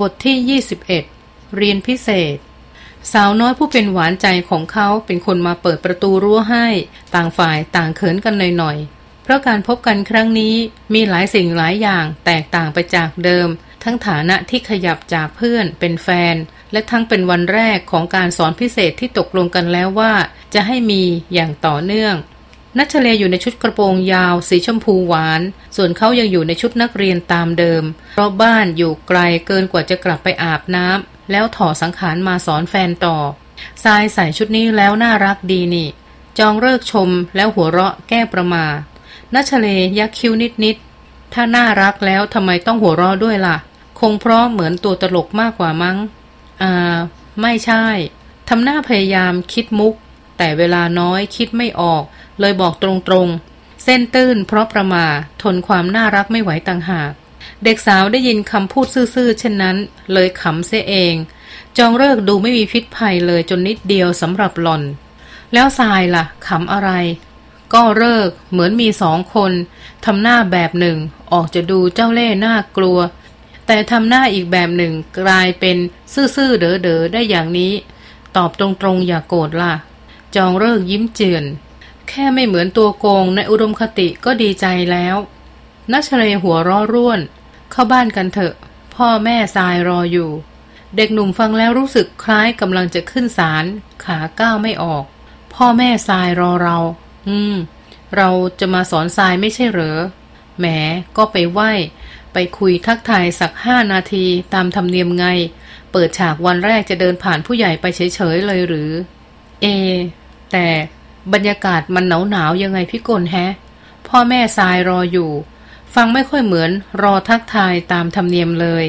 บทที่ 21 เรียนพิเศษ สาวน้อยผู้เป็นหวานใจของเขาเป็นคนมาเปิดประตูรั้วให้ ต่างฝ่ายต่างเขินกันหน่อยๆ เพราะการพบกันครั้งนี้มีหลายสิ่งหลายอย่างแตกต่างไปจากเดิม ทั้งฐานะที่ขยับจากเพื่อนเป็นแฟน และทั้งเป็นวันแรกของการสอนพิเศษที่ตกลงกันแล้วว่า จะให้มีอย่างต่อเนื่อง นัชเลอยู่ในชุดกระโปรงยาว สีชมพูหวาน ส่วนเขายังอยู่ในชุดนักเรียนตามเดิม เพราะบ้านอยู่ไกลเกินกว่าจะกลับไปอาบน้ำแล้วถอดสังขารมาสอนแฟนต่อทรายใส่ชุดนี้แล้วน่ารักดีนี่ จองเลิกชมแล้วหัวเราะแก้ประมานัชเลยักคิ้วนิดๆถ้าน่ารักแล้วทำไมต้องหัวเราะด้วยล่ะ คงเพราะเหมือนตัวตลกมากกว่ามั้งอ่าไม่ใช่ทำหน้าพยายามคิดมุก แต่เวลาน้อยคิดไม่ออก เลยบอกตรงๆ เส้นตื้นเพราะประมาทนความน่ารักไม่ไหวต่างหาก เด็กสาวได้ยินคำพูดซื่อๆ เช่นนั้น เลยขำเสียเอง จองเลิกดูไม่มีพิษภัยเลยจนนิดเดียวสำหรับหล่อน แล้วทรายละ่ะขำอะไร ก็เลิกเหมือนมีสองคนทำหน้าแบบหนึ่ง ออกจะดูเจ้าเล่ห์น่ากลัว แต่ทำหน้าอีกแบบหนึ่งกลายเป็นซื่อๆเด๋อๆได้อย่างนี้ ตอบตรงๆอย่ากโกรธล่ะจองเลิกยิ้มเจือน แค่ไม่เหมือนตัวโกงในอุดมคติก็ดีใจแล้วนัชเลหัวร้อร่วน เข้าบ้านกันเถอะ พ่อแม่ทรายรออยู่ เด็กหนุ่มฟังแล้วรู้สึกคล้ายกำลังจะขึ้นศาลขาก้าวไม่ออก พ่อแม่ทรายรอเรา อืม เราจะมาสอนทรายไม่ใช่เหรอแหมก็ไปไหว้ไปคุยทักทายสักห้านาทีตามธรรมเนียมไง เปิดฉากวันแรกจะเดินผ่านผู้ใหญ่ไปเฉยๆเลยหรือ เอ แต่ บรรยากาศมันหนาวหนาวยังไงพี่กลแฮะ พ่อแม่ทรายรออยู่ ฟังไม่ค่อยเหมือนรอทักทายตามธรรมเนียมเลย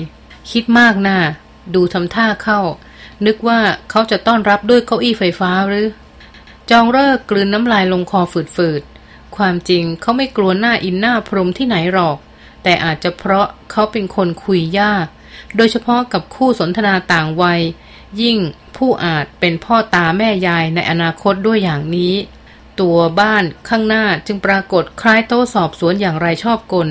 คิดมากนะ่าดูทำท่าเข้า นึกว่าเขาจะต้อนรับด้วยเก้าอี้ไฟฟ้าหรือ จองเลิกกลืนน้ำลายลงคอฝืดๆ ความจริงเขาไม่กลัวหน้าอินหน้าพรมที่ไหนหรอก แต่อาจจะเพราะเขาเป็นคนคุยยาก โดยเฉพาะกับคู่สนทนาต่างวัย ยิ่งผู้อาจเป็นพ่อตาแม่ยายในอนาคตด้วยอย่างนี้ ตัวบ้านข้างหน้าจึงปรากฏคล้ายโต๊ะสอบสวนอย่างไรชอบกล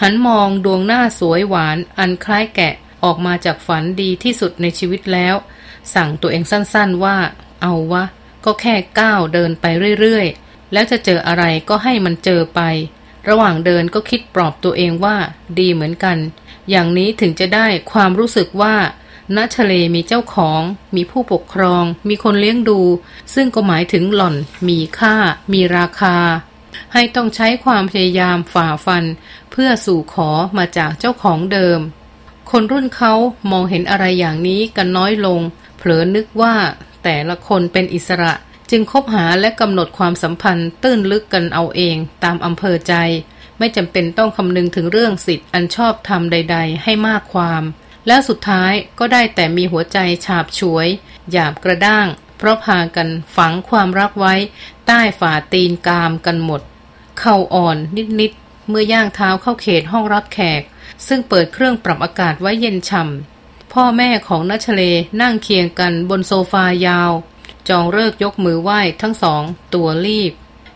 หันมองดวงหน้าสวยหวาน อันคล้ายแกะออกมาจากฝันดีที่สุดในชีวิตแล้ว สั่งตัวเองสั้นๆว่า เอาวะ ก็แค่ก้าวเดินไปเรื่อยๆ แล้วจะเจออะไรก็ให้มันเจอไป ระหว่างเดินก็คิดปลอบตัวเองว่า ดีเหมือนกัน อย่างนี้ถึงจะได้ความรู้สึกว่า ณทะเลมีเจ้าของ มีผู้ปกครอง มีคนเลี้ยงดู ซึ่งก็หมายถึงหล่อน มีค่า มีราคา ให้ต้องใช้ความพยายามฝ่าฟัน เพื่อสู่ขอมาจากเจ้าของเดิม คนรุ่นเขามองเห็นอะไรอย่างนี้กันน้อยลง เผลอนึกว่าแต่ละคนเป็นอิสระจึงคบหาและกำหนดความสัมพันธ์ตื้นลึกกันเอาเองตามอำเภอใจ ไม่จำเป็นต้องคำนึงถึงเรื่องสิทธิ์อันชอบธรรมใด ๆ ให้มากความ แล้วสุดท้ายก็ได้แต่มีหัวใจฉาบฉวย หยาบกระด้าง เพราะพากันฝังความรักไว้ ใต้ฝ่าตีนกามกันหมด เข่าอ่อนนิดๆ เมื่อย่างเท้าเข้าเขตห้องรับแขก ซึ่งเปิดเครื่องปรับอากาศไว้เย็นฉ่ำพ่อแม่ของนัชเลนั่งเคียงกันบนโซฟายาว จองเลิกยกมือไหว้ทั้งสอง ตัวรีบ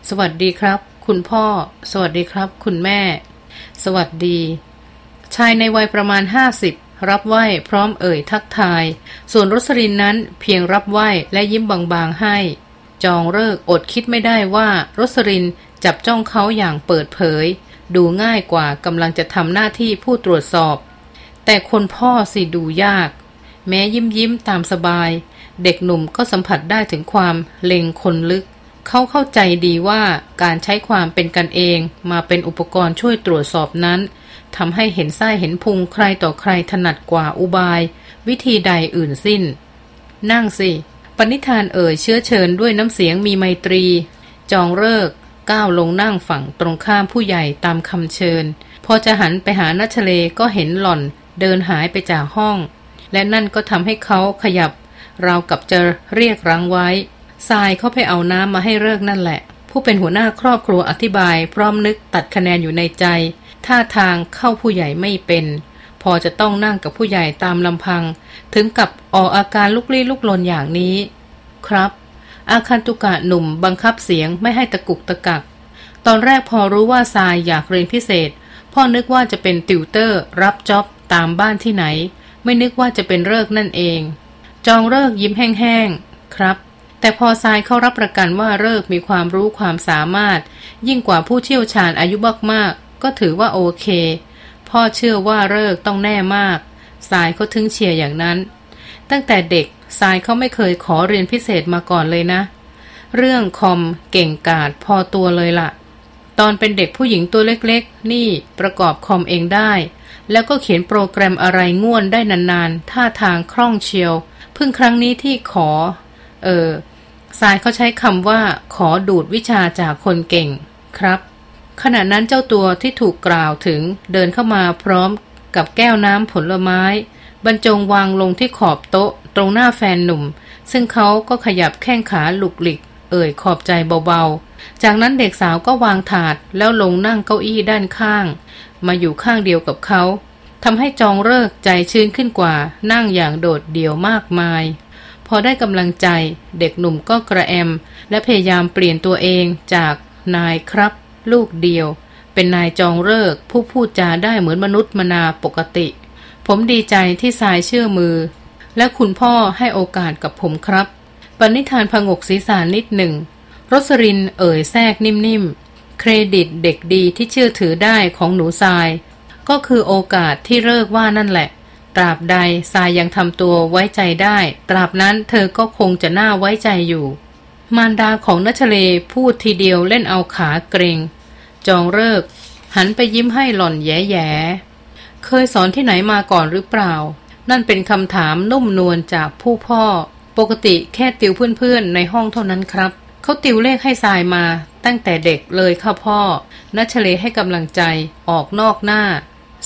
สวัสดีครับ คุณพ่อ สวัสดีครับ คุณแม่ สวัสดี ชายในวัยประมาณห้าสิบ รับไหว้พร้อมเอ่ยทักทาย ส่วนรสรินนั้นเพียงรับไหว้และยิ้มบางๆให้ จองเลิกอดคิดไม่ได้ว่ารสรินจับจ้องเขาอย่างเปิดเผย ดูง่ายกว่ากำลังจะทำหน้าที่ผู้ตรวจสอบ แต่คนพ่อสิดูยาก แม้ยิ้มยิ้มตามสบาย เด็กหนุ่มก็สัมผัสได้ถึงความเล็งคนลึกเขาเข้าใจดีว่าการใช้ความเป็นกันเองมาเป็นอุปกรณ์ช่วยตรวจสอบนั้น ทำให้เห็นไส้เห็นพุงใครต่อใครถนัดกว่าอุบาย วิธีใดอื่นสิ้น นั่งสิ ปณิธานเอ่ยเชื้อเชิญด้วยน้ำเสียงมีไมตรี จองเลิกก้าวลงนั่งฝั่งตรงข้ามผู้ใหญ่ตามคำเชิญ พอจะหันไปหานัชเลก็เห็นหล่อนเดินหายไปจากห้อง และนั่นก็ทำให้เขาขยับ เรากับจะเรียกรังไว้ทรายเขาไปเอาน้ำมาให้เลิกนั่นแหละ ผู้เป็นหัวหน้าครอบครัวอธิบาย พร้อมนึกตัดคะแนนอยู่ในใจ ท่าทางเข้าผู้ใหญ่ไม่เป็น พอจะต้องนั่งกับผู้ใหญ่ตามลำพัง ถึงกับออกอาการลุกลี้ลุกลนอย่างนี้ ครับ อาคันตุกะหนุ่มบังคับเสียงไม่ให้ตะกุกตะกัก ตอนแรกพอรู้ว่าทรายอยากเรียนพิเศษ พ่อนึกว่าจะเป็นติวเตอร์ รับจ็อบตามบ้านที่ไหน ไม่นึกว่าจะเป็นเลิกนั่นเอง จองเลิกยิ้มแห้งๆครับแต่พอทรายเข้ารับประกันว่าเลิกมีความรู้ความสามารถ ยิ่งกว่าผู้เชี่ยวชาญอายุมาก ก็ถือว่าโอเค พ่อเชื่อว่าเลิกต้องแน่มากทรายเขาถึงเชียร์อย่างนั้น ตั้งแต่เด็กทรายเขาไม่เคยขอเรียนพิเศษมาก่อนเลยนะ เรื่องคอมเก่งกาจพอตัวเลยละ่ะ ตอนเป็นเด็กผู้หญิงตัวเล็กๆ นี่ประกอบคอมเองได้ แล้วก็เขียนโปรแกรมอะไรง่วนได้นานๆ ท่าทางคล่องเชียว เพิ่งครั้งนี้ที่ขอ เออสายเขาใช้คำว่า ขอดูดวิชาจากคนเก่งครับ ขณะนั้นเจ้าตัวที่ถูกกล่าวถึงเดินเข้ามาพร้อมกับแก้วน้ำผลไม้ บรรจงวางลงที่ขอบโต๊ะ ตรงหน้าแฟนหนุ่ม ซึ่งเขาก็ขยับแข้งขาหลุกหลิก เอ่ยขอบใจเบาๆ จากนั้นเด็กสาวก็วางถาดแล้วลงนั่งเก้าอี้ด้านข้าง มาอยู่ข้างเดียวกับเขาทำให้จองเลิกใจชื้นขึ้นกว่า นั่งอย่างโดดเดี่ยวมากมาย พอได้กำลังใจ เด็กหนุ่มก็กระแอม และพยายามเปลี่ยนตัวเองจากนายครับ ลูกเดียว เป็นนายจองเลิกผู้พูดจาได้เหมือนมนุษย์มนาปกติ ผมดีใจที่ทรายเชื่อมือ และคุณพ่อให้โอกาสกับผมครับ ปณิธานพงกศีรษะนิดหนึ่งรสรินเอ่ยแทรกนิ่มๆ เครดิตเด็กดีที่เชื่อถือได้ของหนูทราย ก็คือโอกาสที่เลิกว่านั่นแหละตราบใดทรายยังทำตัวไว้ใจได้ ตราบนั้นเธอก็คงจะน่าไว้ใจอยู่ มารดาของนัชเลพูดทีเดียวเล่นเอาขาเกรง จองเลิก หันไปยิ้มให้หล่อนแย่ๆเคยสอนที่ไหนมาก่อนหรือเปล่า นั่นเป็นคำถามนุ่มนวลจากผู้พ่อ ปกติแค่ติวเพื่อนๆ ในห้องเท่านั้นครับ เขาติวเลขให้ทรายมาตั้งแต่เด็กเลยค่ะพ่อ นัชเลให้กำลังใจออกนอกหน้า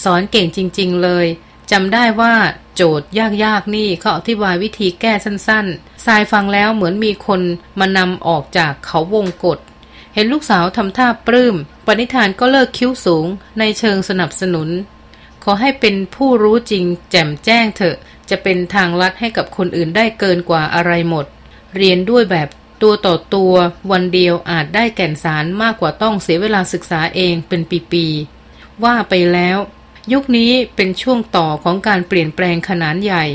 สอนเก่งจริง ๆ เลย จำได้ว่าโจทย์ยากๆนี่เขาอธิบายวิธีแก้สั้นๆ ทรายฟังแล้วเหมือนมีคนมานำออกจากเขาวงกฏเห็นลูกสาวทำท่าปลื้ม ปณิธานก็เลิกคิ้วสูงในเชิงสนับสนุน ขอให้เป็นผู้รู้จริงแจ่มแจ้งเถอะ จะเป็นทางลัดให้กับคนอื่นได้เกินกว่าอะไรหมด เรียนด้วยแบบตัวต่อตัววันเดียวอาจได้แก่นสารมากกว่าต้องเสียเวลาศึกษาเองเป็นปีๆว่าไปแล้ว ยุคนี้เป็นช่วงต่อของการเปลี่ยนแปลงขนาดใหญ่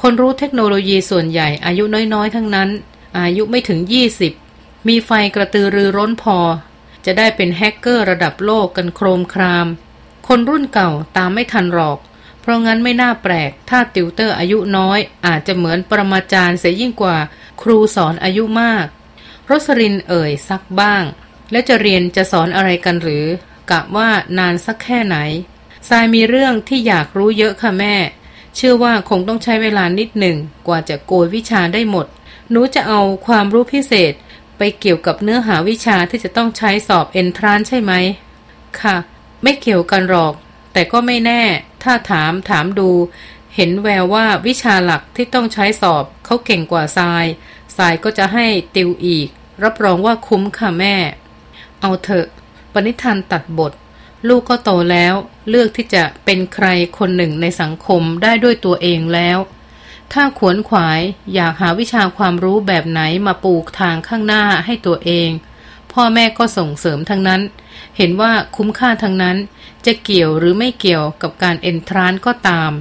คนรู้เทคโนโลยีส่วนใหญ่อายุน้อยๆ ทั้งนั้น อายุไม่ถึง 20 มีไฟกระตือรือร้นพอ จะได้เป็นแฮกเกอร์ระดับโลกกันโครมคราม คนรุ่นเก่าตามไม่ทันหรอก เพราะงั้นไม่น่าแปลก ถ้าติวเตอร์อายุน้อย อาจจะเหมือนปรมาจารย์เสียยิ่งกว่า ครูสอนอายุมาก รสรินเอ่ยซักบ้าง แล้วจะเรียนจะสอนอะไรกันหรือกะว่านานสักแค่ไหน ทรายมีเรื่องที่อยากรู้เยอะค่ะแม่ เชื่อว่าคงต้องใช้เวลานิดหนึ่งกว่าจะโกยวิชาได้หมด หนูจะเอาความรู้พิเศษ ไปเกี่ยวกับเนื้อหาวิชาที่จะต้องใช้สอบเอนทรานใช่ไหม ค่ะ ไม่เกี่ยวกันหรอก แต่ก็ไม่แน่ ถ้าถามถามดู เห็นแววว่าวิชาหลักที่ต้องใช้สอบเขาเก่งกว่าทรายทรายก็จะให้ติวอีก รับรองว่าคุ้มค่ะแม่ เอาเถอะปณิธานตัดบท ลูกก็โตแล้ว เลือกที่จะเป็นใครคนหนึ่งในสังคมได้ด้วยตัวเองแล้ว ถ้าขวนขวายอยากหาวิชาความรู้แบบไหนมาปลูกทางข้างหน้าให้ตัวเอง พ่อแม่ก็ส่งเสริมทั้งนั้น เห็นว่าคุ้มค่าทั้งนั้น จะเกี่ยวหรือไม่เกี่ยวกับการเอนทรานก็ตาม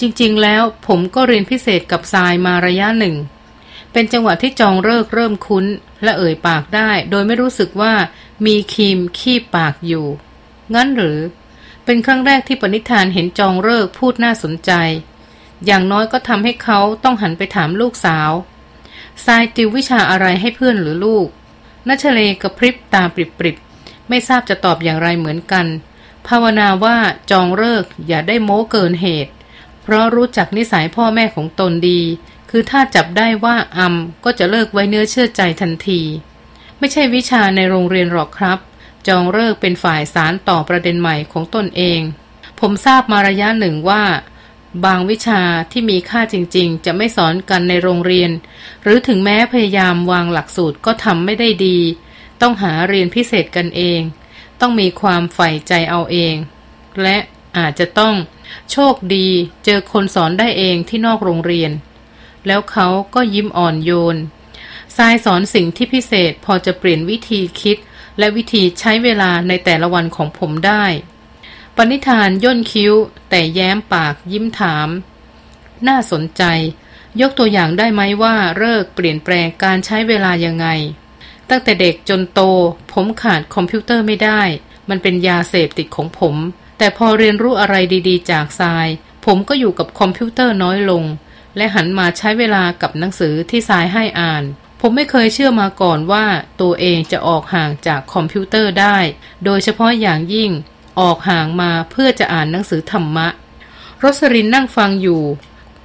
จริงๆ แล้วผมก็เรียนพิเศษกับทรายมาระยะหนึ่ง เป็นจังหวะที่จองเลิกเริ่มคุ้น และเอ่ยปากได้ โดยไม่รู้สึกว่ามีคีมขี้ปากอยู่ งั้นหรือ เป็นครั้งแรกที่ปณิธานเห็นจองเลิกพูดน่าสนใจ อย่างน้อยก็ทำให้เขาต้องหันไปถามลูกสาวทรายติววิชาอะไรให้เพื่อนหรือลูกนัชเลกระพริบตาปริบๆ ไม่ทราบจะตอบอย่างไรเหมือนกัน ภาวนาว่าจองเลิกอย่าได้โม้เกินเหตุ เพราะรู้จักนิสัยพ่อแม่ของตนดี คือถ้าจับได้ว่าอำก็จะเลิกไว้เนื้อเชื่อใจทันที ไม่ใช่วิชาในโรงเรียนหรอกครับ จองเลิกเป็นฝ่ายสารต่อประเด็นใหม่ของตนเอง ผมทราบมาระยะหนึ่งว่า บางวิชาที่มีค่าจริงๆ จะไม่สอนกันในโรงเรียน หรือถึงแม้พยายามวางหลักสูตรก็ทำไม่ได้ดี ต้องหาเรียนพิเศษกันเอง ต้องมีความใฝ่ใจเอาเอง และอาจจะต้องโชคดีเจอคนสอนได้เองที่นอกโรงเรียน แล้วเขาก็ยิ้มอ่อนโยนทรายสอนสิ่งที่พิเศษพอจะเปลี่ยนวิธีคิด และวิธีใช้เวลาในแต่ละวันของผมได้ ปณิธานย่นคิ้ว แต่แย้มปากยิ้มถาม น่าสนใจ ยกตัวอย่างได้ไหมว่าเลิกเปลี่ยนแปลงการใช้เวลายังไง ตั้งแต่เด็กจนโต ผมขาดคอมพิวเตอร์ไม่ได้ มันเป็นยาเสพติดของผม แต่พอเรียนรู้อะไรดีๆ จากทราย ผมก็อยู่กับคอมพิวเตอร์น้อยลง และหันมาใช้เวลากับหนังสือที่ทรายให้อ่าน ผมไม่เคยเชื่อมาก่อนว่าตัวเองจะออกห่างจากคอมพิวเตอร์ได้ โดยเฉพาะอย่างยิ่งออกห่างมาเพื่อจะอ่านหนังสือธรรมะ รสรินนั่งฟังอยู่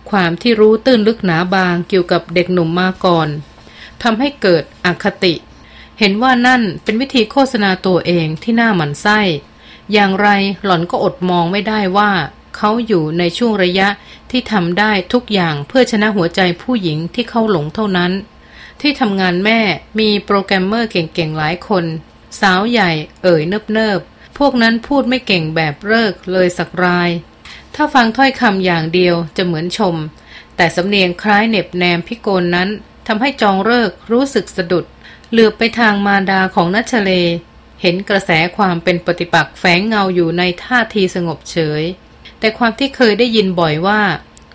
ความที่รู้ตื้นลึกหนาบางเกี่ยวกับเด็กหนุ่มมาก่อนทำให้เกิดอคติ เห็นว่านั่นเป็นวิธีโฆษณาตัวเองที่น่าหมันไส้ อย่างไรหล่อนก็อดมองไม่ได้ว่า เขาอยู่ในช่วงระยะที่ทำได้ทุกอย่างเพื่อชนะหัวใจผู้หญิงที่เขาหลงเท่านั้น ที่ทำงานแม่มีโปรแกรมเมอร์เก่งๆหลายคน สาวใหญ่เอ่ยเนิบๆ พวกนั้นพูดไม่เก่งแบบเลิกเลยสักราย ถ้าฟังถ้อยคำอย่างเดียวจะเหมือนชม แต่สำเนียงคล้ายเน็บแนมพิโกลนั้นทำให้จองเลิกรู้สึกสะดุด เหลือไปทางมารดาของนัชเล เห็นกระแสความเป็นปฏิปักษ์แฝงเงาอยู่ในท่าทีสงบเฉย แต่ความที่เคยได้ยินบ่อยว่า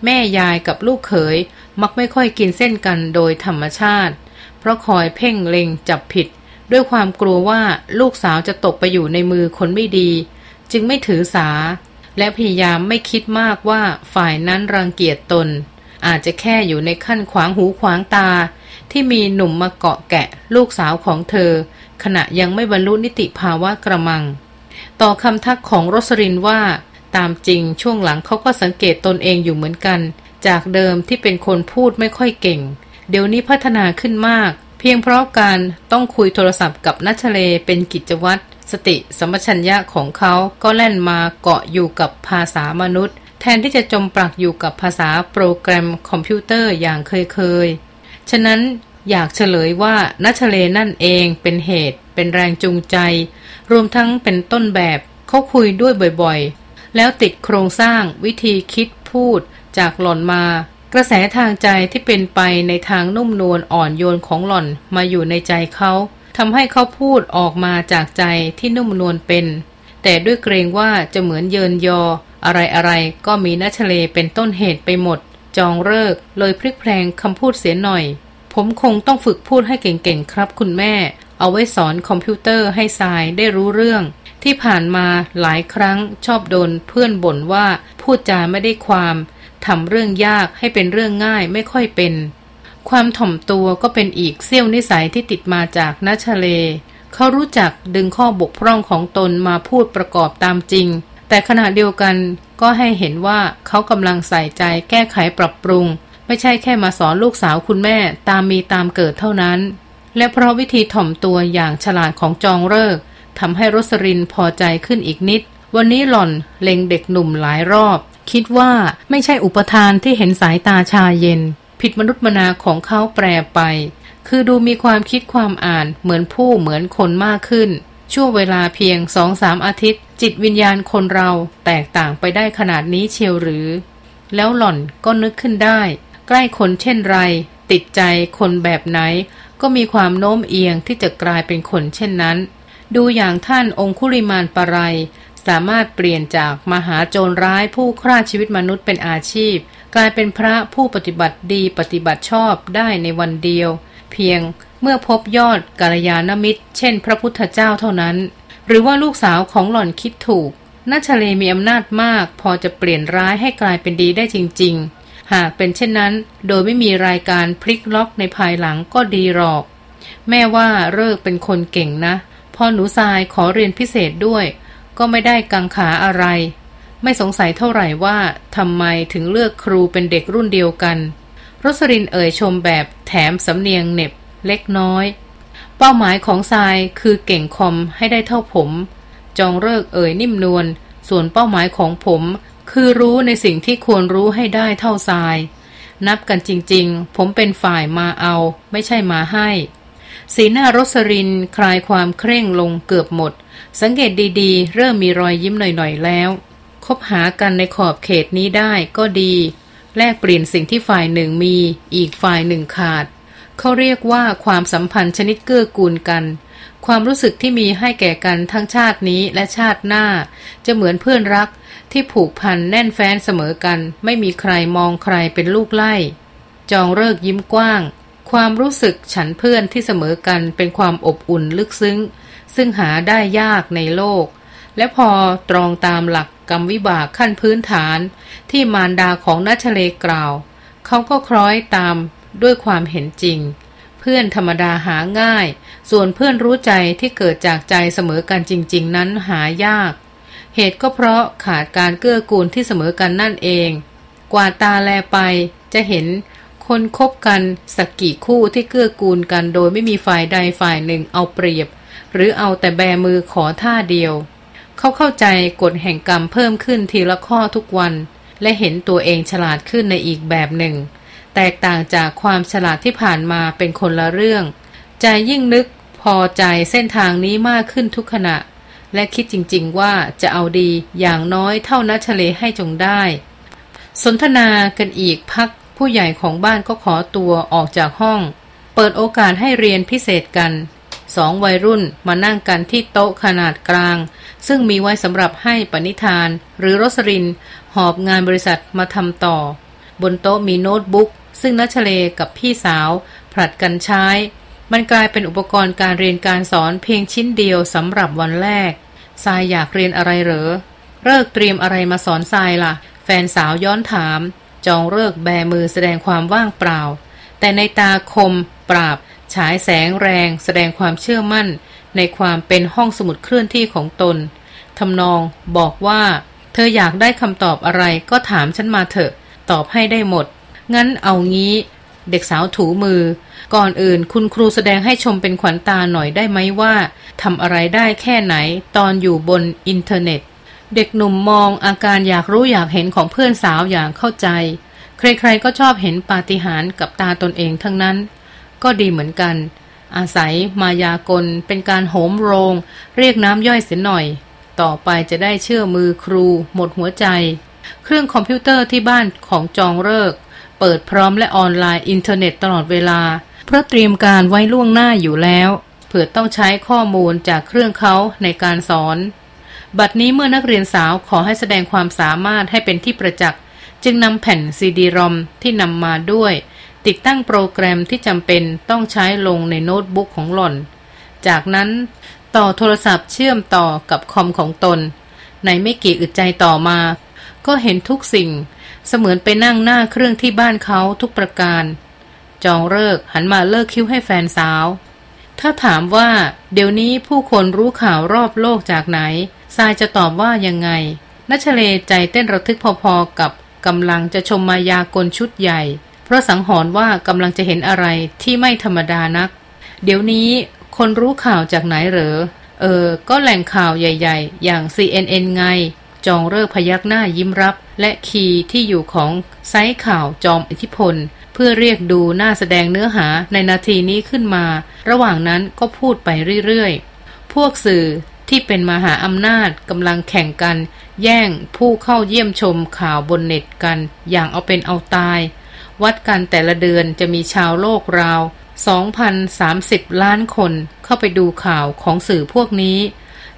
แม่ยายกับลูกเขย มักไม่ค่อยกินเส้นกันโดยธรรมชาติ เพราะคอยเพ่งเล็งจับผิด ด้วยความกลัวว่าลูกสาวจะตกไปอยู่ในมือคนไม่ดี จึงไม่ถือสา และพยายามไม่คิดมากว่าฝ่ายนั้นรังเกียจตน อาจจะแค่อยู่ในขั้นขวางหูขวางตา ที่มีหนุ่มมาเกาะแกะลูกสาวของเธอ ขณะยังไม่บรรลุนิติภาวะกระมัง ต่อคำทักของรสรินว่าตามจริงช่วงหลังเขาก็สังเกตตนเองอยู่เหมือนกัน จากเดิมที่เป็นคนพูดไม่ค่อยเก่ง เดี๋ยวนี้พัฒนาขึ้นมาก เพียงเพราะการต้องคุยโทรศัพท์กับนัชเลเป็นกิจวัตรสติสัมปชัญญะของเขาก็แล่นมาเกาะอยู่กับภาษามนุษย์ แทนที่จะจมปลักอยู่กับภาษาโปรแกรมคอมพิวเตอร์อย่างเคยเคยฉะนั้นอยากเฉลยว่าณชเลนั่นเองเป็นเหตุ เป็นแรงจูงใจ รวมทั้งเป็นต้นแบบเขาคุยด้วยบ่อยๆ แล้วติดโครงสร้างวิธีคิดพูด จากหล่อนมา กระแสทางใจที่เป็นไปในทางนุ่มนวลอ่อนโยนของหล่อนมาอยู่ในใจเขาทำให้เขาพูดออกมาจากใจที่นุ่มนวลเป็น แต่ด้วยเกรงว่าจะเหมือนเยินยอ อะไรอะไรก็มีนัชเลเป็นต้นเหตุไปหมด จองเลิกเลยพลิกแพลงคำพูดเสียหน่อย ผมคงต้องฝึกพูดให้เก่งๆครับคุณแม่ เอาไว้สอนคอมพิวเตอร์ให้ทรายได้รู้เรื่อง ที่ผ่านมาหลายครั้งชอบโดนเพื่อนบ่นว่าพูดจาไม่ได้ความ ทำเรื่องยากให้เป็นเรื่องง่ายไม่ค่อยเป็น ความถ่อมตัวก็เป็นอีกเสี้ยวนิสัยที่ติดมาจากนัชเล เขารู้จักดึงข้อบกพร่องของตนมาพูดประกอบตามจริง แต่ขณะเดียวกันก็ให้เห็นว่าเขากำลังใส่ใจแก้ไขปรับปรุง ไม่ใช่แค่มาสอนลูกสาวคุณแม่ตามมีตามเกิดเท่านั้น และเพราะวิธีถ่อมตัวอย่างฉลาดของจองเลิกทำให้รสรินพอใจขึ้นอีกนิด วันนี้หล่อนเล็งเด็กหนุ่มหลายรอบ คิดว่าไม่ใช่อุปทานที่เห็นสายตาชาเย็น ผิดมนุษย์มนาของเขาแปรไป คือดูมีความคิดความอ่านเหมือนผู้เหมือนคนมากขึ้น ช่วงเวลาเพียงสองสามอาทิตย์ จิตวิญญาณคนเราแตกต่างไปได้ขนาดนี้เชียวหรือ แล้วหล่อนก็นึกขึ้นได้ ใกล้คนเช่นไร ติดใจคนแบบไหน ก็มีความโน้มเอียงที่จะกลายเป็นคนเช่นนั้น ดูอย่างท่านองคุริมานปราย สามารถเปลี่ยนจากมหาโจรร้ายผู้ฆ่าชีวิตมนุษย์เป็นอาชีพ กลายเป็นพระผู้ปฏิบัติดีปฏิบัติชอบได้ในวันเดียว เพียงเมื่อพบยอดกาลยานมิตร เช่น พระพุทธเจ้าเท่านั้น หรือว่าลูกสาวของหล่อนคิดถูกนัชเลมีอำนาจมาก พอจะเปลี่ยนร้ายให้กลายเป็นดีได้จริง ๆ หากเป็นเช่นนั้น โดยไม่มีรายการพลิกล็อกในภายหลังก็ดีหรอก แม่ว่าเลิกเป็นคนเก่งนะ พอหนูทรายขอเรียนพิเศษด้วย ก็ไม่ได้กังขาอะไร ไม่สงสัยเท่าไหร่ว่าทำไมถึงเลือกครูเป็นเด็กรุ่นเดียวกันรสรินเอ่ยชมแบบแถมสำเนียงเน็บเล็กน้อย เป้าหมายของทรายคือเก่งคอมให้ได้เท่าผม จองเลิกเอ่ยนิ่มนวลส่วนเป้าหมายของผม คือรู้ในสิ่งที่ควรรู้ให้ได้เท่าทราย นับกันจริงๆ ผมเป็นฝ่ายมาเอา ไม่ใช่มาให้ สีหน้ารสรินคลายความเคร่งลงเกือบหมด สังเกตดีๆ เริ่มมีรอยยิ้มหน่อยๆแล้ว คบหากันในขอบเขตนี้ได้ก็ดี แลกเปลี่ยนสิ่งที่ฝ่ายหนึ่งมี อีกฝ่ายหนึ่งขาด เขาเรียกว่าความสัมพันธ์ชนิดเกื้อกูลกัน ความรู้สึกที่มีให้แก่กันทั้งชาตินี้และชาติหน้า จะเหมือนเพื่อนรักที่ผูกพันแน่นแฟ้นเสมอกัน ไม่มีใครมองใครเป็นลูกไล่ จองเลิกยิ้มกว้าง ความรู้สึกฉันเพื่อนที่เสมอกันเป็นความอบอุ่นลึกซึ้ง ซึ่งหาได้ยากในโลก และพอตรองตามหลักกรรมวิบากขั้นพื้นฐาน ที่มารดาของนัชเลกล่าว เขาก็คล้อยตามด้วยความเห็นจริง เพื่อนธรรมดาหาง่าย ส่วนเพื่อนรู้ใจที่เกิดจากใจเสมอกันจริง ๆ นั้นหายาก เหตุก็เพราะขาดการเกื้อกูลที่เสมอกันนั่นเอง กว่าตาแลไปจะเห็น คนคบกันสักกี่คู่ที่เกื้อกูลกันโดยไม่มีฝ่ายใดฝ่ายหนึ่งเอาเปรียบ หรือเอาแต่แบมือขอท่าเดียว เขาเข้าใจกฎแห่งกรรมเพิ่มขึ้นทีละข้อทุกวัน และเห็นตัวเองฉลาดขึ้นในอีกแบบหนึ่ง แตกต่างจากความฉลาดที่ผ่านมาเป็นคนละเรื่อง ใจยิ่งนึกพอใจเส้นทางนี้มากขึ้นทุกขณะ และคิดจริงๆว่าจะเอาดีอย่างน้อยเท่านัชเลให้จงได้ สนทนากันอีกพัก ผู้ใหญ่ของบ้านก็ขอตัวออกจากห้อง เปิดโอกาสให้เรียนพิเศษกันสองวัยรุ่นมานั่งกันที่โต๊ะขนาดกลาง ซึ่งมีไว้สำหรับให้ปณิธาน หรือรสริน หอบงานบริษัทมาทำต่อ บนโต๊ะมีโน้ตบุ๊ก ซึ่งนัชเลกับพี่สาว ผลัดกันใช้ มันกลายเป็นอุปกรณ์การเรียนการสอนเพียงชิ้นเดียวสำหรับวันแรกทรายอยากเรียนอะไรเหรอเลิกเตรียมอะไรมาสอนทรายละ่ะ แฟนสาวย้อนถาม จองเลิกแบมือแสดงความว่างเปล่า แต่ในตาคม ปราบ ฉายแสงแรง แสดงความเชื่อมั่น ในความเป็นห้องสมุดเคลื่อนที่ของตนทำนองบอกว่า เธออยากได้คำตอบอะไรก็ถามฉันมาเถอะ ตอบให้ได้หมด งั้นเอางี้ เด็กสาวถูมือ ก่อนอื่นคุณครูแสดงให้ชมเป็นขวัญตาหน่อยได้ไหมว่าทำอะไรได้แค่ไหนตอนอยู่บนอินเทอร์เน็ต เด็กหนุ่มมองอาการอยากรู้อยากเห็นของเพื่อนสาวอย่างเข้าใจ ใครๆก็ชอบเห็นปาฏิหาริย์กับตาตนเองทั้งนั้น ก็ดีเหมือนกัน อาศัยมายากลเป็นการโหมโรง เรียกน้ำย่อยเสียหน่อย ต่อไปจะได้เชื่อมือครู หมดหัวใจ เครื่องคอมพิวเตอร์ที่บ้านของจองฤกษ์ เปิดพร้อมและออนไลน์อินเทอร์เน็ตตลอดเวลา เพราะเตรียมการไว้ล่วงหน้าอยู่แล้ว เผื่อต้องใช้ข้อมูลจากเครื่องเขาในการสอน บัดนี้เมื่อนักเรียนสาวขอให้แสดงความสามารถให้เป็นที่ประจักษ์ จึงนำแผ่นซีดีรอมที่นำมาด้วย ติดตั้งโปรแกรมที่จำเป็นต้องใช้ลงในโน้ตบุ๊กของหล่อน จากนั้นต่อโทรศัพท์เชื่อมต่อกับคอมของตน ในไม่กี่อึดใจต่อมา ก็เห็นทุกสิ่ง เสมือนไปนั่งหน้าเครื่องที่บ้านเขาทุกประการ จองเลิกหันมาเลิกคิ้วให้แฟนสาว ถ้าถามว่า เดี๋ยวนี้ผู้คนรู้ข่าวรอบโลกจากไหน ทรายจะตอบว่ายังไงนัชเลใจเต้นระทึกพอๆกับกำลังจะชมมายากลชุดใหญ่ เพราะสังหรณ์ว่ากำลังจะเห็นอะไรที่ไม่ธรรมดานัก เดี๋ยวนี้คนรู้ข่าวจากไหนเหรอ เออ ก็แหล่งข่าวใหญ่ ๆ อย่าง CNN ไง จองเลิกพยักหน้ายิ้มรับ และคีย์ที่อยู่ของไซต์ข่าวจอมอิทธิพล เพื่อเรียกดูหน้าแสดงเนื้อหาในนาทีนี้ขึ้นมา ระหว่างนั้นก็พูดไปเรื่อยๆ พวกสื่อ ที่เป็นมหาอำนาจกำลังแข่งกัน แย่งผู้เข้าเยี่ยมชมข่าวบนเน็ตกัน อย่างเอาเป็นเอาตาย วัดกันแต่ละเดือนจะมีชาวโลกราว 2,030 ล้านคนเข้าไปดูข่าวของสื่อพวกนี้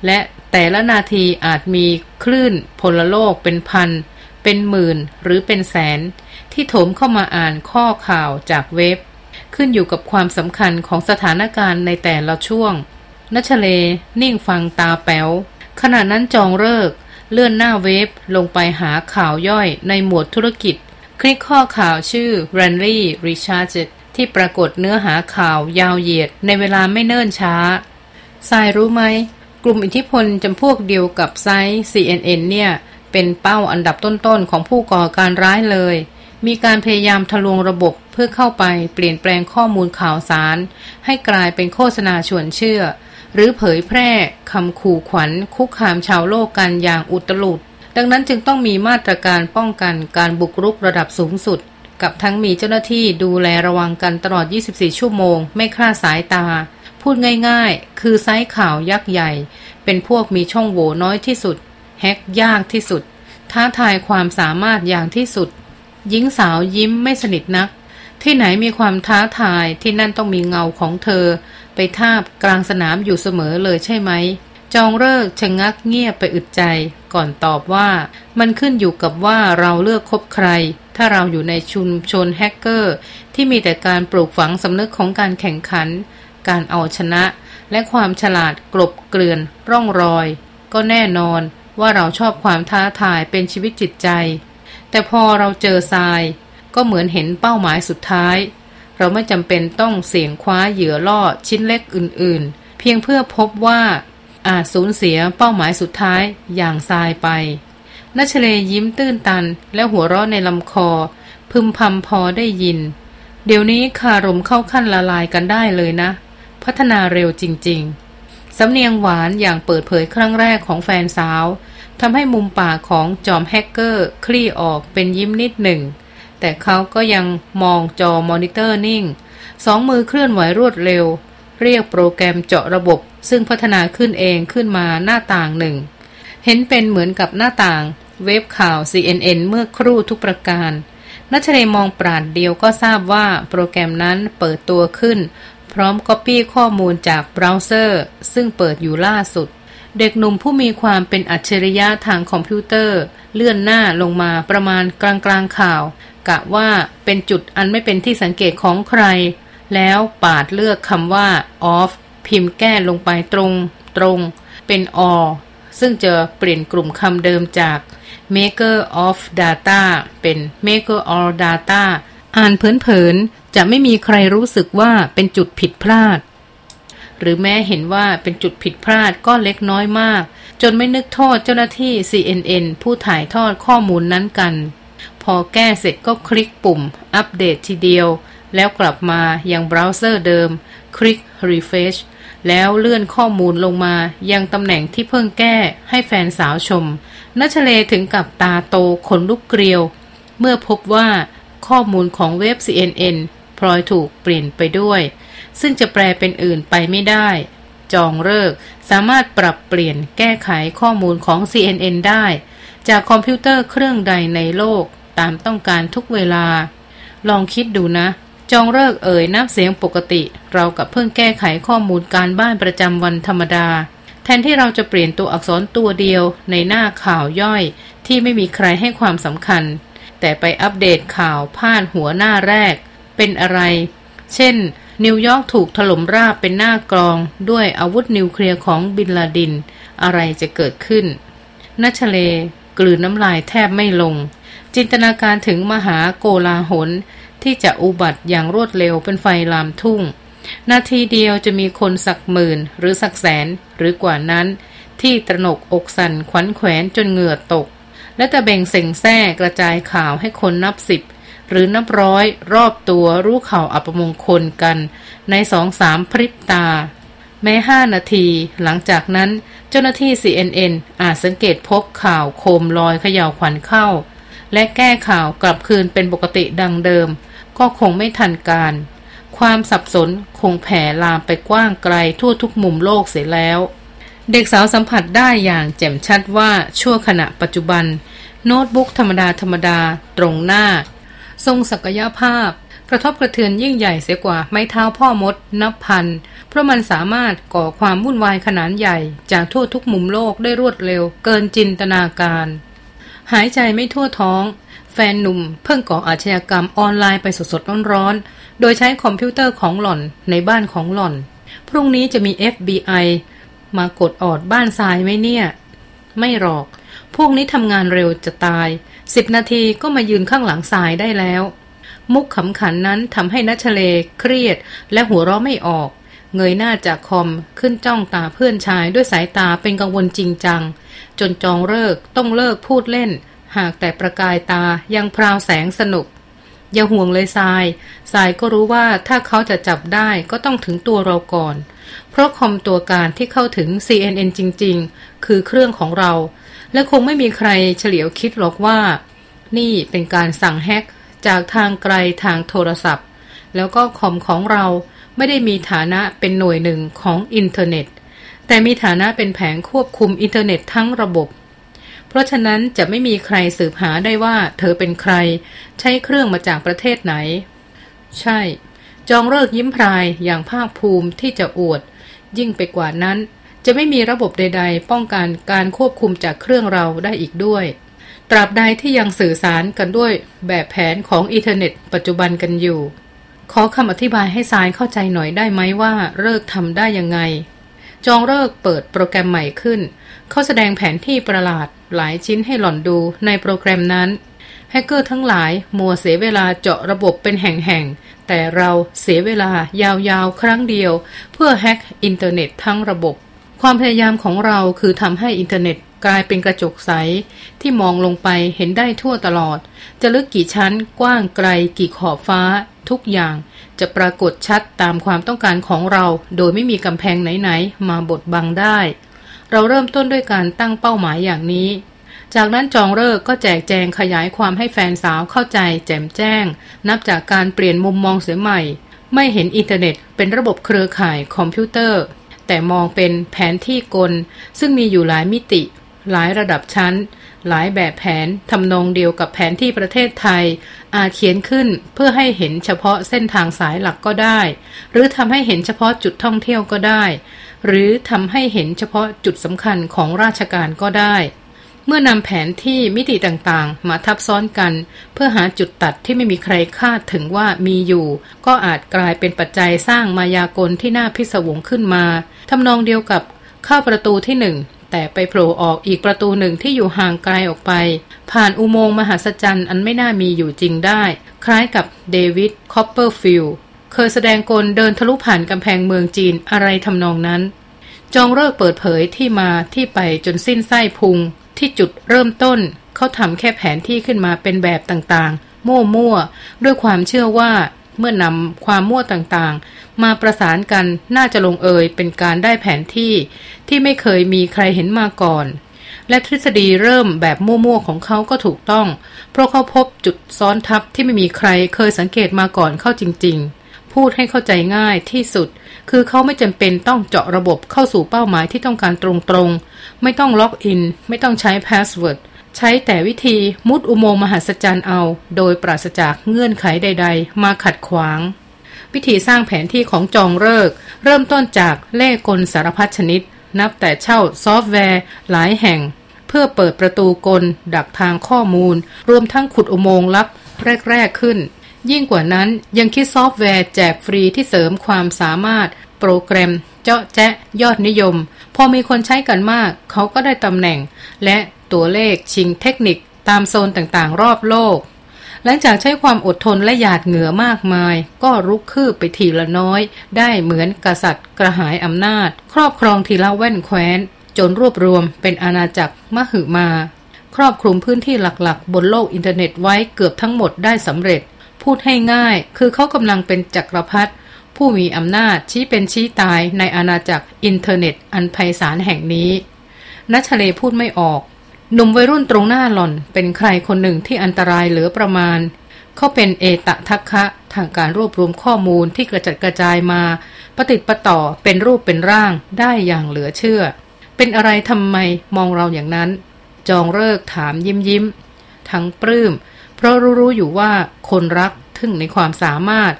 และแต่ละนาทีอาจมีคลื่นพลโลกเป็นพัน เป็นหมื่นหรือเป็นแสน ที่โถมเข้ามาอ่านข้อข่าวจากเว็บ ขึ้นอยู่กับความสำคัญของสถานการณ์ในแต่ละช่วง นัชเล นิ่งฟังตาแป๋วขณะนั้นจองเลิก เลื่อนหน้าเว็บลงไปหาข่าวย่อยในหมวดธุรกิจ คลิกข้อข่าวชื่อ r a n l y Recharge ที่ปรากฏเนื้อหาข่าวยาวเหยียดในเวลาไม่เนิ่นช้าทรายรู้ไหม กลุ่มอิทธิพลจำพวกเดียวกับไซต์ CNN เนี่ย เป็นเป้าอันดับต้นๆของผู้ก่อการร้ายเลย มีการพยายามทะลวงระบบเพื่อเข้าไปเปลี่ยนแปลงข้อมูลข่าวสาร ให้กลายเป็นโฆษณาชวนเชื่อ หรือเผยแพร่คำขู่ขวัญคุกคามชาวโลกกันอย่างอุตลุดดังนั้นจึงต้องมีมาตรการป้องกันการบุกรุกระดับสูงสุด กับทั้งมีเจ้าหน้าที่ดูแลระวังกันตลอด 24 ชั่วโมง ไม่คลาดสายตา พูดง่ายๆ คือไซส์ข่าวยักษ์ใหญ่ เป็นพวกมีช่องโหว่น้อยที่สุด แฮกยากที่สุด ท้าทายความสามารถอย่างที่สุด หญิงสาวยิ้มไม่สนิทนัก ที่ไหนมีความท้าทายที่นั่นต้องมีเงาของเธอ ไปทาบกลางสนามอยู่เสมอเลยใช่ไหม จองเลิกชะงักเงียบไปอึดใจ ก่อนตอบว่า มันขึ้นอยู่กับว่าเราเลือกคบใคร ถ้าเราอยู่ในชุมชนแฮกเกอร์ ที่มีแต่การปลูกฝังสำนึกของการแข่งขัน การเอาชนะ และความฉลาดกลบเกลื่อนร่องรอย ก็แน่นอนว่าเราชอบความท้าทายเป็นชีวิตจิตใจ แต่พอเราเจอทราย ก็เหมือนเห็นเป้าหมายสุดท้าย เราไม่จำเป็นต้องเสี่ยงคว้าเหยื่อล่อชิ้นเล็กอื่นๆ เพียงเพื่อพบว่าอาจสูญเสียเป้าหมายสุดท้ายอย่างทรายไปนัชเลยิ้มตื้นตัน และหัวเราะในลำคอ พึมพำพอได้ยิน เดี๋ยวนี้คารมเข้าขั้นละลายกันได้เลยนะ พัฒนาเร็วจริง ๆ สำเนียงหวานอย่างเปิดเผยครั้งแรกของแฟนสาวทำให้มุมปากของจอมแฮกเกอร์ คลี่ออกเป็นยิ้มนิดหนึ่ง แต่เขาก็ยังมองจอมอนิเตอร์นิ่ง สองมือเคลื่อนไหวรวดเร็ว เรียกโปรแกรมเจาะระบบ ซึ่งพัฒนาขึ้นเองขึ้นมาหน้าต่างหนึ่ง เห็นเป็นเหมือนกับหน้าต่าง เว็บข่าว CNN เมื่อครู่ทุกประการนัชเลมองปราดเดียวก็ทราบว่าโปรแกรมนั้นเปิดตัวขึ้น พร้อมก๊อปปี้ข้อมูลจากเบราว์เซอร์ ซึ่งเปิดอยู่ล่าสุด เด็กหนุ่มผู้มีความเป็นอัจฉริยะทางคอมพิวเตอร์ เลื่อนหน้าลงมาประมาณกลางกลางข่าว กะว่าเป็นจุดอันไม่เป็นที่สังเกตของใคร แล้วปาดเลือกคำว่า of พิมพ์แก้ลงไปตรง ตรง เป็น or ซึ่งจะเปลี่ยนกลุ่มคำเดิมจาก maker of data เป็น maker of data อ่านเผินๆ จะไม่มีใครรู้สึกว่าเป็นจุดผิดพลาด หรือแม้เห็นว่าเป็นจุดผิดพลาดก็เล็กน้อยมาก จนไม่นึกโทษเจ้าหน้าที่ CNN ผู้ถ่ายทอดข้อมูลนั้นกัน พอแก้เสร็จก็คลิกปุ่ม อัปเดตทีเดียว แล้วกลับมายังเบราว์เซอร์เดิม คลิก Refresh แล้วเลื่อนข้อมูลลงมายังตำแหน่งที่เพิ่งแก้ให้แฟนสาวชมนัชเลถึงกับตาโตขนลุกเกลียว เมื่อพบว่าข้อมูลของเว็บ CNN พลอยถูกเปลี่ยนไปด้วย ซึ่งจะแปลเป็นอื่นไปไม่ได้ จองเลิกสามารถปรับเปลี่ยนแก้ไขข้อมูลของ CNN ได้ จากคอมพิวเตอร์เครื่องใดในโลก ตามต้องการทุกเวลา ลองคิดดูนะ จองฤกษ์เอ่ยน้ำเสียงปกติ ราวกับเพิ่งแก้ไขข้อมูลการบ้านประจำวันธรรมดา แทนที่เราจะเปลี่ยนตัวอักษรตัวเดียวในหน้าข่าวย่อย ที่ไม่มีใครให้ความสำคัญ แต่ไปอัปเดตข่าวพาดหัวหน้าแรก เป็นอะไร เช่น นิวยอร์กถูกถล่มราบเป็นหน้ากลอง ด้วยอาวุธนิวเคลียร์ของบินลาดิน อะไรจะเกิดขึ้นนัชเลกลืนน้ำลายแทบไม่ลง จินตนาการถึงมหาโกลาหลที่จะอุบัติอย่างรวดเร็วเป็นไฟลามทุ่ง นาทีเดียวจะมีคนสักหมื่นหรือสักแสนหรือกว่านั้น ที่ตระหนกอกสันขวัญแขวนจนเหงื่อตก และตะเบ่งเส่งแท้กระจายข่าวให้คนนับสิบหรือนับร้อยรอบตัวรู้ข่าวอัปมงคลกันในสองสามพริบตา แม้ห้านาที หลังจากนั้นเจ้าหน้าที่ CNN อาจสังเกตพบข่าวโคมลอยเขย่าวขวัญเข้า และแก้ข่าวกลับคืนเป็นปกติดังเดิม ก็คงไม่ทันการ ความสับสนคงแผ่ลามไปกว้างไกลทั่วทุกมุมโลกเสียแล้ว เด็กสาวสัมผัสได้อย่างแจ่มชัดว่าชั่วขณะปัจจุบัน โน้ตบุ๊กธรรมดาธรรมดาตรงหน้า ทรงศักยภาพกระทบกระเทือนยิ่งใหญ่เสียกว่าไม้เท้าพ่อมด นับพัน เพราะมันสามารถก่อความวุ่นวายขนาดใหญ่ จากทั่วทุกมุมโลกได้รวดเร็ว เกินจินตนาการ หายใจไม่ทั่วท้อง แฟนหนุ่มเพิ่งก่ออาชญากรรมออนไลน์ไปสดๆร้อนๆ โดยใช้คอมพิวเตอร์ของหล่อนในบ้านของหล่อน พรุ่งนี้จะมี FBI มากดออดบ้านทรายไหมเนี่ย ไม่หรอก พวกนี้ทำงานเร็วจะตายสิบนาทีก็มายืนข้างหลังทรายได้แล้ว มุกขำขันนั้นทำให้นัชเลเครียดและหัวเราะไม่ออก เงยหน้าจากคอมขึ้นจ้องตาเพื่อนชายด้วยสายตาเป็นกังวลจริงจัง จนจองเลิกต้องเลิกพูดเล่น หากแต่ประกายตายังพราวแสงสนุก อย่าห่วงเลยทรายทรายก็รู้ว่าถ้าเขาจะจับได้ก็ต้องถึงตัวเราก่อน เพราะคอมตัวการที่เข้าถึง CNN จริง ๆ คือเครื่องของเรา และคงไม่มีใครเฉลียวคิดหรอกว่า นี่เป็นการสั่งแฮกจากทางไกลทางโทรศัพท์ แล้วก็คอมของเรา ไม่ได้มีฐานะเป็นหน่วยหนึ่งของอินเทอร์เน็ต แต่มีฐานะเป็นแผงควบคุมอินเทอร์เน็ตทั้งระบบ เพราะฉะนั้นจะไม่มีใครสืบหาได้ว่าเธอเป็นใคร ใช้เครื่องมาจากประเทศไหน ใช่ จองฤกษ์ยิ้มพรายอย่างภาคภูมิที่จะอวด ยิ่งไปกว่านั้น จะไม่มีระบบใด ๆ ป้องกันการควบคุมจากเครื่องเราได้อีกด้วยตราบใดที่ยังสื่อสารกันด้วยแบบแผนของอินเทอร์เน็ต ปัจจุบันกันอยู่ ขอคำอธิบายให้สายเข้าใจหน่อยได้ไหมว่าเลิกทำได้ยังไง จองเลิกเปิดโปรแกรมใหม่ขึ้น เขาแสดงแผนที่ประหลาดหลายชิ้นให้หล่อนดูในโปรแกรมนั้นแฮกเกอร์ทั้งหลายมัวเสียเวลาเจาะระบบเป็นแห่งๆ แต่เราเสียเวลายาวๆ ครั้งเดียว เพื่อแฮกอินเทอร์เน็ตทั้งระบบ ความพยายามของเราคือทำให้อินเทอร์เน็ตกลายเป็นกระจกใส ที่มองลงไปเห็นได้ทั่วตลอด จะลึกกี่ชั้นกว้างไกลกี่ขอบฟ้า ทุกอย่างจะปรากฏชัดตามความต้องการของเรา โดยไม่มีกำแพงไหนๆ มาบดบังได้ เราเริ่มต้นด้วยการตั้งเป้าหมายอย่างนี้ จากนั้นจองฤกษ์ก็แจกแจงขยายความให้แฟนสาวเข้าใจ แจ่มแจ้ง นับจากการเปลี่ยนมุมมองเสียใหม่ ไม่เห็นอินเทอร์เน็ต เป็นระบบเครือข่ายคอมพิวเตอร์ แต่มองเป็นแผนที่กล ซึ่งมีอยู่หลายมิติ หลายระดับชั้น หลายแบบแผนทำนองเดียวกับแผนที่ประเทศไทย อาจเขียนขึ้นเพื่อให้เห็นเฉพาะเส้นทางสายหลักก็ได้ หรือทำให้เห็นเฉพาะจุดท่องเที่ยวก็ได้ หรือทำให้เห็นเฉพาะจุดสำคัญของราชการก็ได้ เมื่อนำแผนที่มิติต่างๆ มาทับซ้อนกัน เพื่อหาจุดตัดที่ไม่มีใครคาดถึงว่ามีอยู่ ก็อาจกลายเป็นปัจจัยสร้างมายากลที่น่าพิศวงขึ้นมาทำนองเดียวกับเข้าประตูที่หนึ่งแต่ไปโผล่ออกอีกประตูหนึ่งที่อยู่ห่างไกลออกไป ผ่านอุโมงค์มหัศจรรย์อันไม่น่ามีอยู่จริงได้ คล้ายกับเดวิดคอปเปอร์ฟิลด์เคยแสดงกลเดินทะลุผ่านกำแพงเมืองจีนอะไรทำนองนั้นจองเลิกเปิดเผยที่มาที่ไปจนสิ้นไส้พุง ที่จุดเริ่มต้นเขาทำแค่แผนที่ขึ้นมาเป็นแบบต่างๆ มั่วๆ ด้วยความเชื่อว่าเมื่อนำความมั่วต่างๆ มาประสานกันน่าจะลงเอยเป็นการได้แผนที่ ที่ไม่เคยมีใครเห็นมาก่อน และทฤษฎีเริ่มแบบมั่วๆของเขาก็ถูกต้อง เพราะเขาพบจุดซ้อนทับที่ไม่มีใครเคยสังเกตมาก่อนเข้าจริง ๆ พูดให้เข้าใจง่ายที่สุด คือเขาไม่จำเป็นต้องเจาะระบบเข้าสู่เป้าหมายที่ต้องการตรงๆ ไม่ต้องล็อกอิน ไม่ต้องใช้พาสเวิร์ดใช้แต่วิธีมุดอุโมงค์มหัศจรรย์เอา โดยปราศจากเงื่อนไขใด ๆ มาขัดขวาง วิธีสร้างแผนที่ของจองฤกษ์ เริ่มต้นจากเล่ห์กลสารพัดชนิด นับแต่เช่าซอฟต์แวร์ หลายแห่ง เพื่อเปิดประตูกล ดักทางข้อมูล รวมทั้งขุดอุโมงค์ลับแรก ๆ ขึ้น ยิ่งกว่านั้นยังคิดซอฟต์แวร์แจกฟรีที่เสริมความสามารถ โปรแกรม เจ๊าะแจ๊ะยอดนิยม พอมีคนใช้กันมาก เขาก็ได้ตำแหน่ง และตัวเลขเชิงเทคนิคตามโซนต่างๆ รอบโลก หลังจากใช้ความอดทนและหยาดเหงื่อมากมาย ก็รุกคืบไปทีละน้อย ได้เหมือนกษัตริย์กระหายอำนาจ ครอบครองทีละแว่นแคว้น จนรวบรวมเป็นอาณาจักรมหึมา ครอบคลุมพื้นที่หลักๆ บนโลกอินเทอร์เน็ตไว้เกือบทั้งหมดได้สำเร็จ พูดให้ง่าย คือเขากำลังเป็นจักรพรรดิผู้มีอำนาจชี้เป็นชี้ตายในอาณาจักรอินเทอร์เน็ตอันไพศาลแห่งนี้นัชเลพูดไม่ออก หนุ่มวัยรุ่นตรงหน้าหล่อน เป็นใครคนหนึ่งที่อันตรายเหลือประมาณ เขาเป็นเอตทัคคะทางการรวบรวมข้อมูลที่กระจัดกระจายมา ปะติดปะต่อเป็นรูปเป็นร่างได้อย่างเหลือเชื่อ เป็นอะไรทำไมมองเราอย่างนั้น จองฤกษ์ถามยิ้มยิ้ม ทั้งปลื้ม เพราะรู้ๆอยู่ว่าคนรักทึ่งในความสามารถ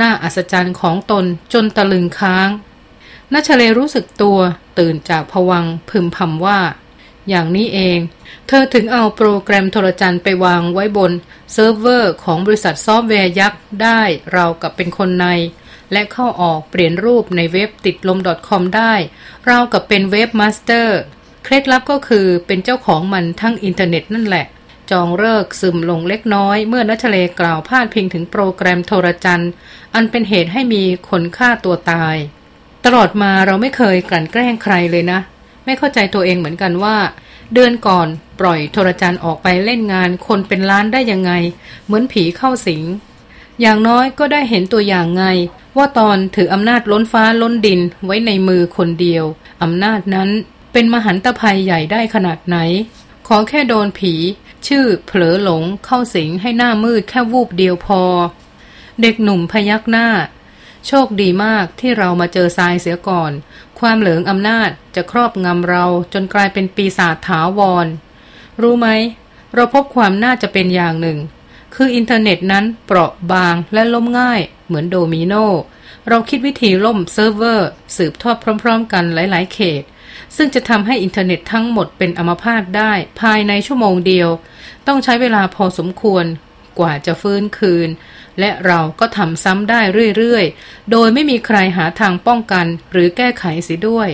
น่าอัศจรรย์ของตนจนตะลึงค้างนัชเลรู้สึกตัวตื่นจากภวังค์พึมพำว่า อย่างนี้เอง เธอถึงเอาโปรแกรมโทรจันไปวางไว้บน เซิร์ฟเวอร์ของบริษัทซอฟต์แวร์ยักษ์ได้ราวกับเป็นคนใน และเข้าออกเปลี่ยนรูปในเว็บติดลม .com ได้ราวกับเป็นเว็บมาสเตอร์เคล็ดลับก็คือเป็นเจ้าของมันทั้งอินเทอร์เน็ตนั่นแหละ จองฤกษ์ซึมลงเล็กน้อย เมื่อนัชเลกล่าวพาดพิงถึงโปรแกรมโทรจันทร์ อันเป็นเหตุให้มีคนฆ่าตัวตาย ตลอดมาเราไม่เคยกลั่นแกล้งใครเลยนะ ไม่เข้าใจตัวเองเหมือนกันว่า เดือนก่อนปล่อยโทรจันทร์ออกไปเล่นงานคนเป็นล้านได้ยังไง เหมือนผีเข้าสิง อย่างน้อยก็ได้เห็นตัวอย่างไง ว่าตอนถืออำนาจล้นฟ้าล้นดินไว้ในมือคนเดียวอำนาจนั้นเป็นมหันตภัยใหญ่ได้ขนาดไหน ขอแค่โดนผี ชื่อเผลอหลงเข้าสิงให้หน้ามืดแค่วูบเดียวพอ เด็กหนุ่มพยักหน้า โชคดีมากที่เรามาเจอทรายเสียก่อน ความเหลืองอำนาจจะครอบงำเราจนกลายเป็นปีศาจถาวร รู้ไหม เราพบความน่าจะเป็นอย่างหนึ่ง คืคืออินเทอร์เน็ตนั้นเปราะบางและล้มง่ายเหมือนโดมิโน เราคิดวิธีล่มเซิร์ฟเวอร์ สืบทอดพร้อม ๆ กันหลาย ๆ เขต ซึ่งจะทำให้อินเทอร์เน็ตทั้งหมดเป็นอัมพาตได้ภายในชั่วโมงเดียว ต้องใช้เวลาพอสมควรกว่าจะฟื้นคืน และเราก็ทำซ้ำได้เรื่อยๆ โดยไม่มีใครหาทางป้องกันหรือแก้ไขเสียด้วย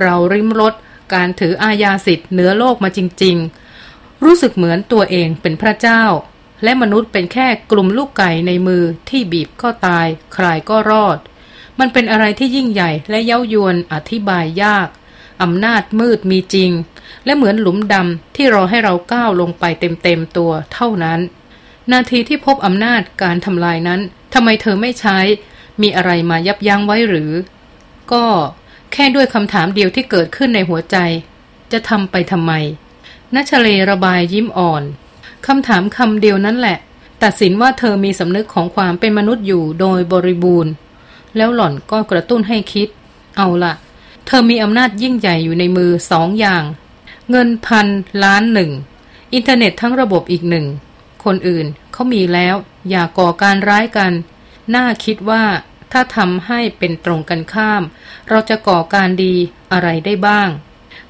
เราริมรถการถืออาญาสิทธิ์เหนือโลกมาจริง ๆ รู้สึกเหมือนตัวเองเป็นพระเจ้า และมนุษย์เป็นแค่กลุ่มลูกไก่ในมือที่บีบก็ตายใครก็รอด มันเป็นอะไรที่ยิ่งใหญ่และเย้ายวนอธิบายยาก อำนาจมืดมีจริง และเหมือนหลุมดำที่รอให้เราก้าวลงไปเต็มๆตัวเท่านั้น นาทีที่พบอำนาจการทำลายนั้นทำไมเธอไม่ใช้ มีอะไรมายับยั้งไว้หรือ ก็แค่ด้วยคำถามเดียวที่เกิดขึ้นในหัวใจ จะทำไปทำไมนัชเลระบายยิ้มอ่อนคำถามคำเดียวนั้นแหละ ตัดสินว่าเธอมีสำนึกของความเป็นมนุษย์อยู่โดยบริบูรณ์ แล้วหล่อนก็กระตุ้นให้คิด เอาละ เธอมีอำนาจยิ่งใหญ่อยู่ในมือสองอย่าง เงินพันล้านหนึ่ง อินเทอร์เน็ตทั้งระบบอีกหนึ่ง คนอื่นเขามีแล้ว อย่าก่อการร้ายกัน น่าคิดว่าถ้าทำให้เป็นตรงกันข้าม เราจะก่อการดีอะไรได้บ้าง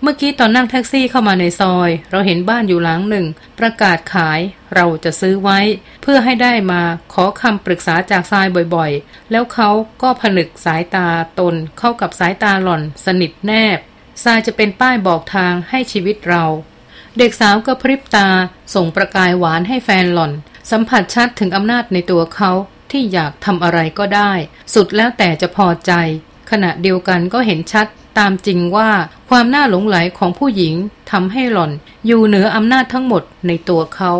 เมื่อกี้ตอนนั่งแท็กซี่เข้ามาในซอย เราเห็นบ้านอยู่หลังหนึ่ง ประกาศขายเราจะซื้อไว้ เพื่อให้ได้มาขอคำปรึกษาจากทรายบ่อยๆ แล้วเขาก็ผนึกสายตาตนเข้ากับสายตาหล่อนสนิทแนบทรายจะเป็นป้ายบอกทางให้ชีวิตเรา เด็กสาวก็พริบตา ส่งประกายหวานให้แฟนหล่อน สัมผัสชัดถึงอำนาจในตัวเขาที่อยากทำอะไรก็ได้ สุดแล้วแต่จะพอใจ ขณะเดียวกันก็เห็นชัด ตามจริงว่าความน่าหลงไหลของผู้หญิงทำให้หล่อนอยู่เหนืออำนาจทั้งหมดในตัวเขา